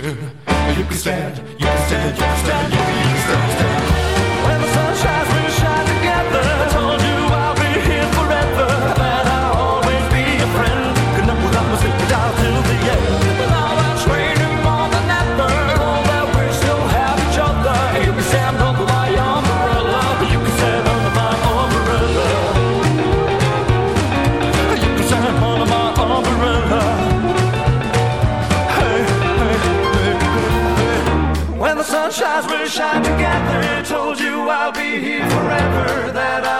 You can stand, you can stand, you can stand, you can stand, stand. I'll be here forever that I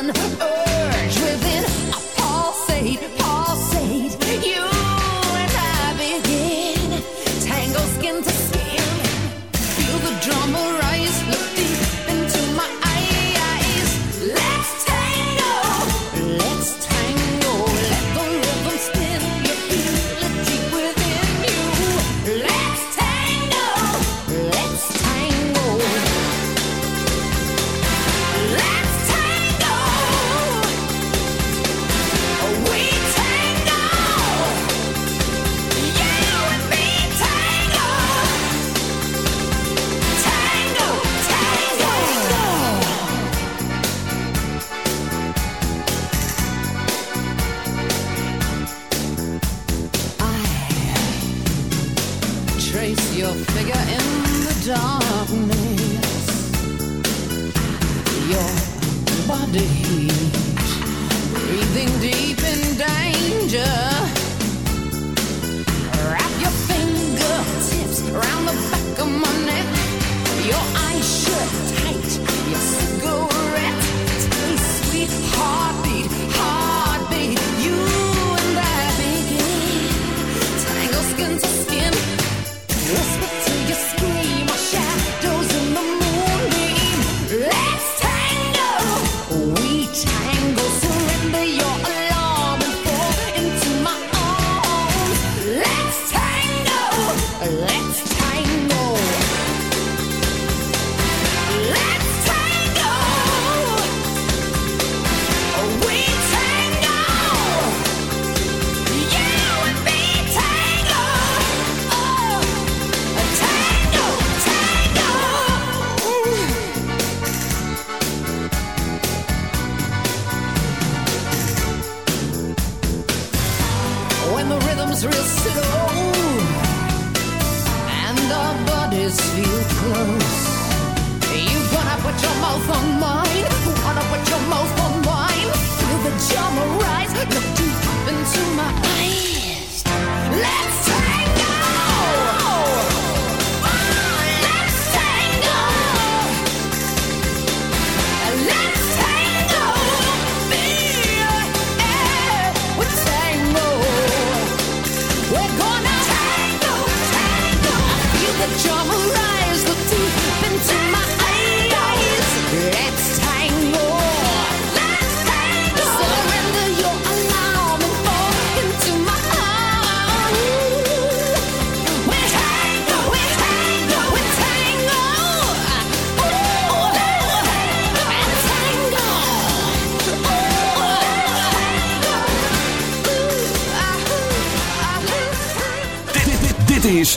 Oh.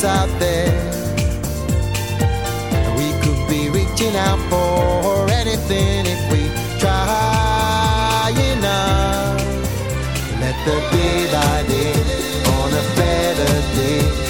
us out there. We could be reaching out for anything if we try enough. Let the day by day on a better day.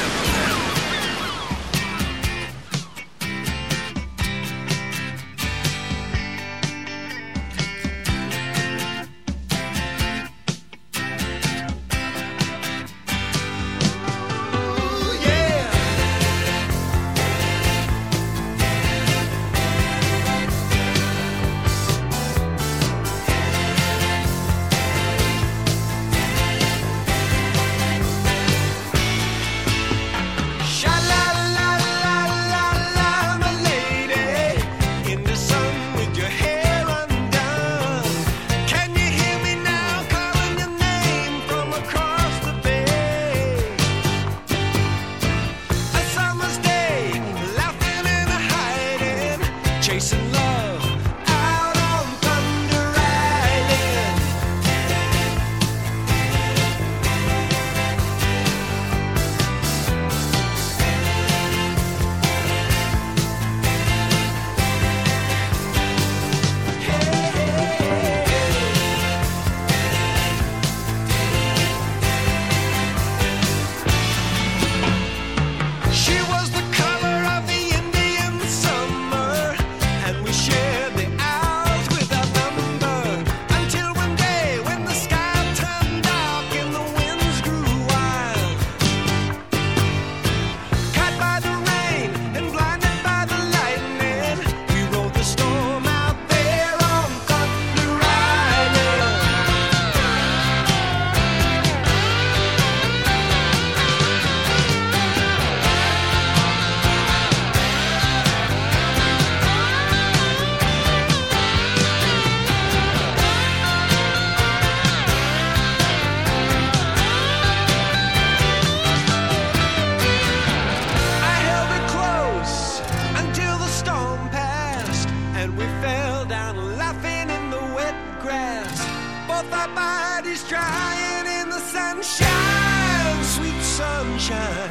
sunshine, sweet sunshine.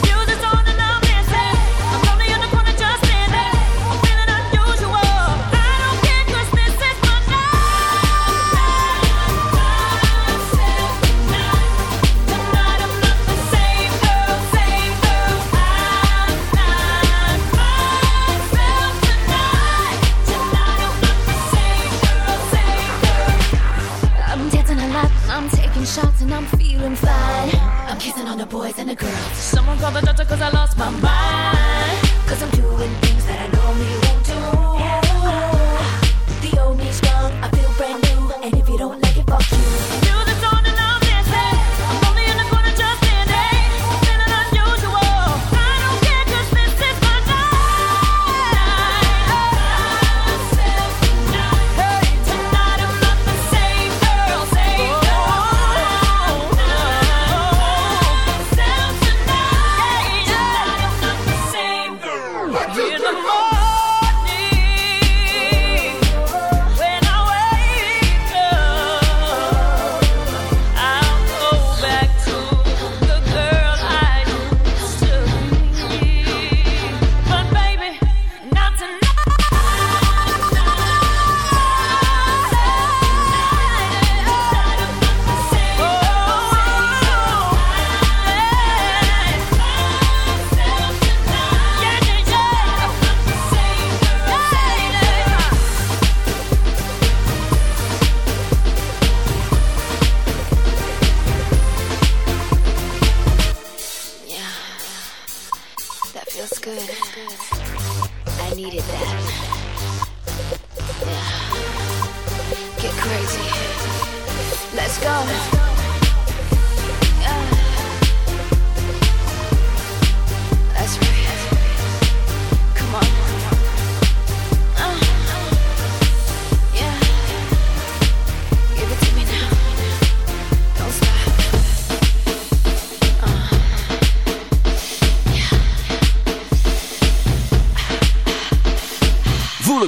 boys and the girls. Someone call the doctor cause I lost my mind. Cause I'm doing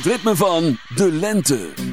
ritme van de lente.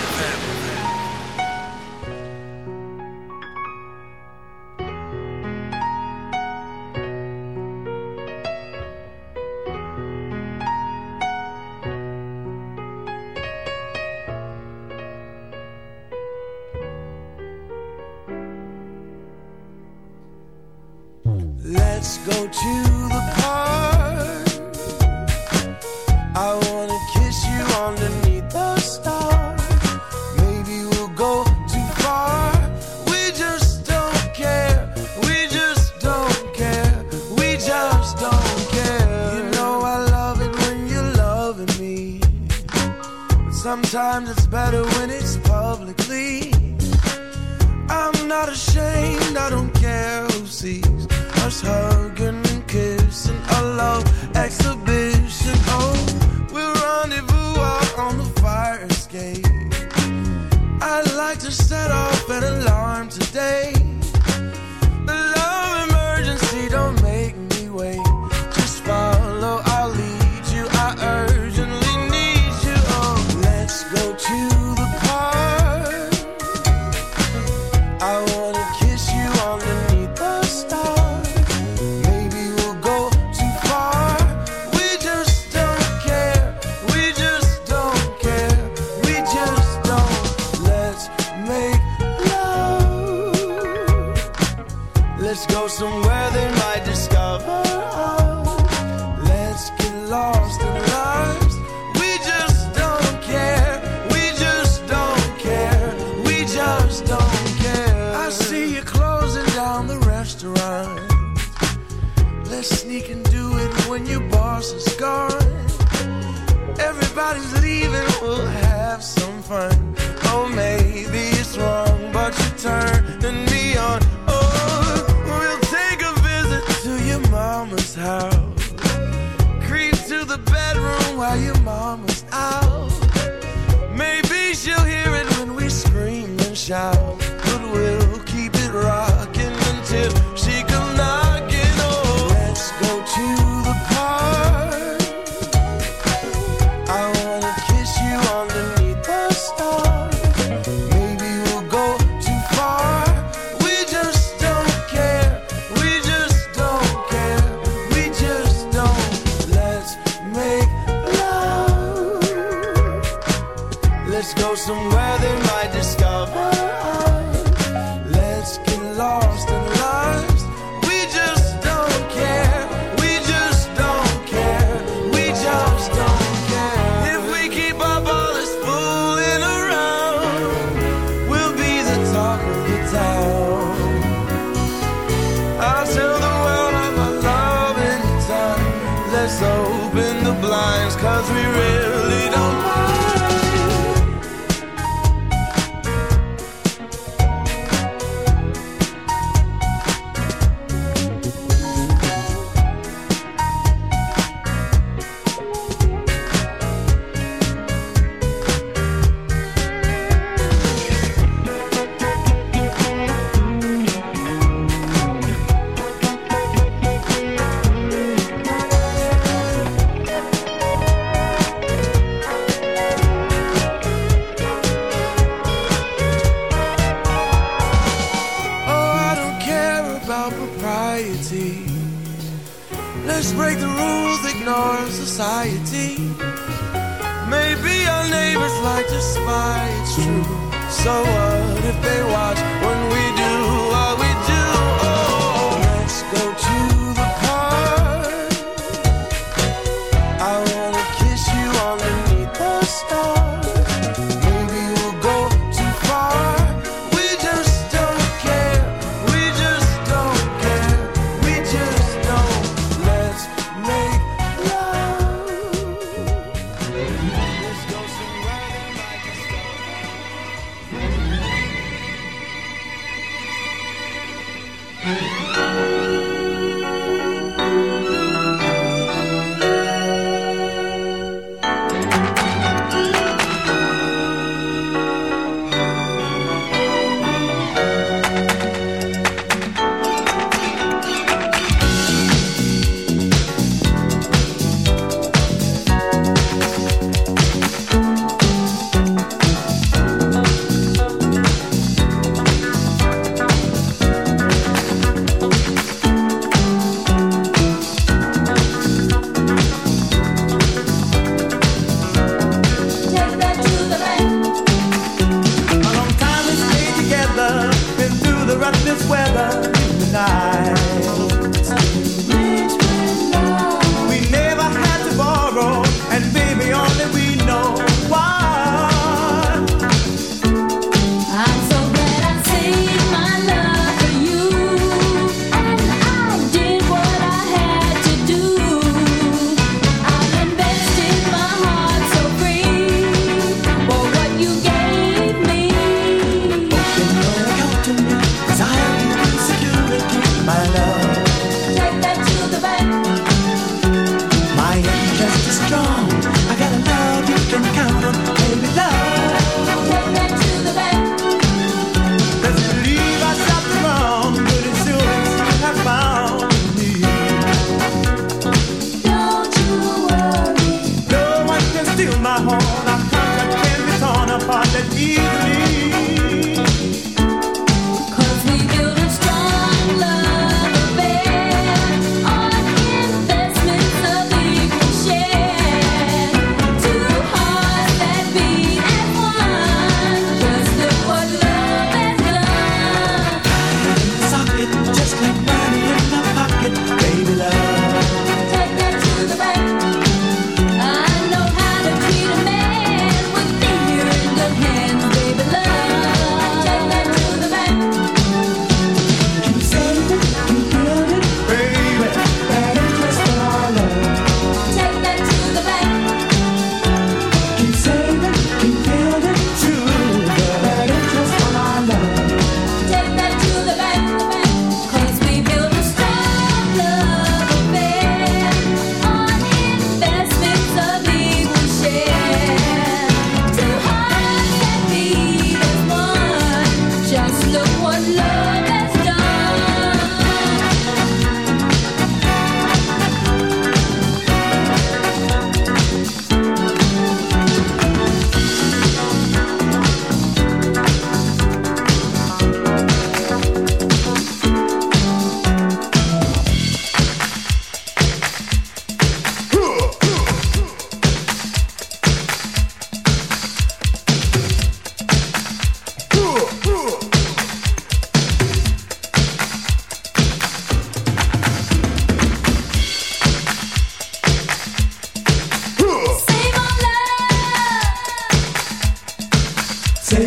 Sometimes it's better when it's publicly. I'm not ashamed, I don't care who sees us hurt.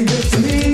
give to me.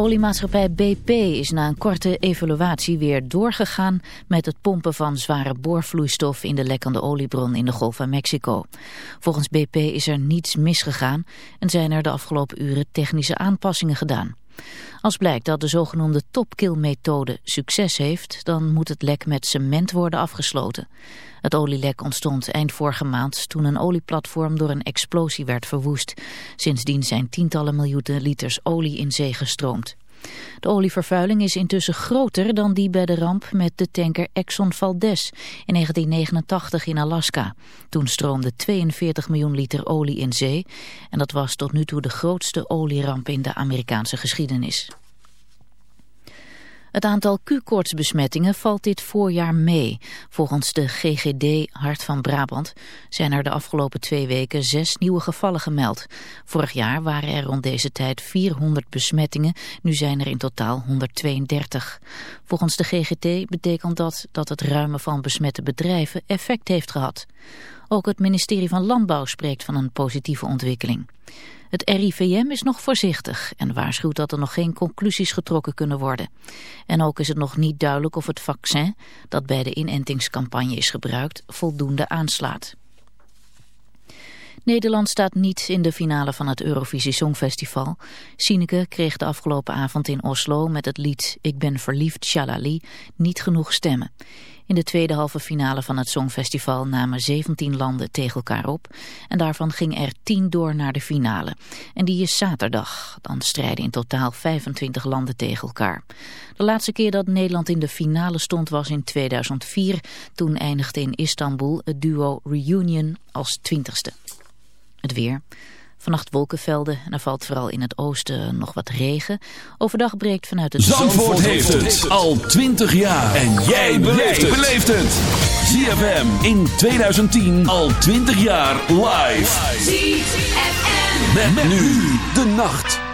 Oliemaatschappij BP is na een korte evaluatie weer doorgegaan met het pompen van zware boorvloeistof in de lekkende oliebron in de Golf van Mexico. Volgens BP is er niets misgegaan en zijn er de afgelopen uren technische aanpassingen gedaan. Als blijkt dat de zogenoemde topkill-methode succes heeft, dan moet het lek met cement worden afgesloten. Het olielek ontstond eind vorige maand toen een olieplatform door een explosie werd verwoest. Sindsdien zijn tientallen miljoenen liters olie in zee gestroomd. De olievervuiling is intussen groter dan die bij de ramp met de tanker Exxon Valdez in 1989 in Alaska. Toen stroomde 42 miljoen liter olie in zee en dat was tot nu toe de grootste olieramp in de Amerikaanse geschiedenis. Het aantal Q-koortsbesmettingen valt dit voorjaar mee. Volgens de GGD Hart van Brabant zijn er de afgelopen twee weken zes nieuwe gevallen gemeld. Vorig jaar waren er rond deze tijd 400 besmettingen, nu zijn er in totaal 132. Volgens de GGD betekent dat dat het ruimen van besmette bedrijven effect heeft gehad. Ook het ministerie van Landbouw spreekt van een positieve ontwikkeling. Het RIVM is nog voorzichtig en waarschuwt dat er nog geen conclusies getrokken kunnen worden. En ook is het nog niet duidelijk of het vaccin, dat bij de inentingscampagne is gebruikt, voldoende aanslaat. Nederland staat niet in de finale van het Eurovisie Songfestival. Sineke kreeg de afgelopen avond in Oslo met het lied Ik ben verliefd, Shalali, niet genoeg stemmen. In de tweede halve finale van het Songfestival namen 17 landen tegen elkaar op. En daarvan ging er 10 door naar de finale. En die is zaterdag. Dan strijden in totaal 25 landen tegen elkaar. De laatste keer dat Nederland in de finale stond was in 2004. Toen eindigde in Istanbul het duo Reunion als twintigste. Het weer. Vannacht wolkenvelden en er valt vooral in het oosten nog wat regen. Overdag breekt vanuit het Zandvoort heeft het al 20 jaar. En jij beleeft het. ZFM in 2010 al 20 jaar live. ZFM. Met, met nu de nacht.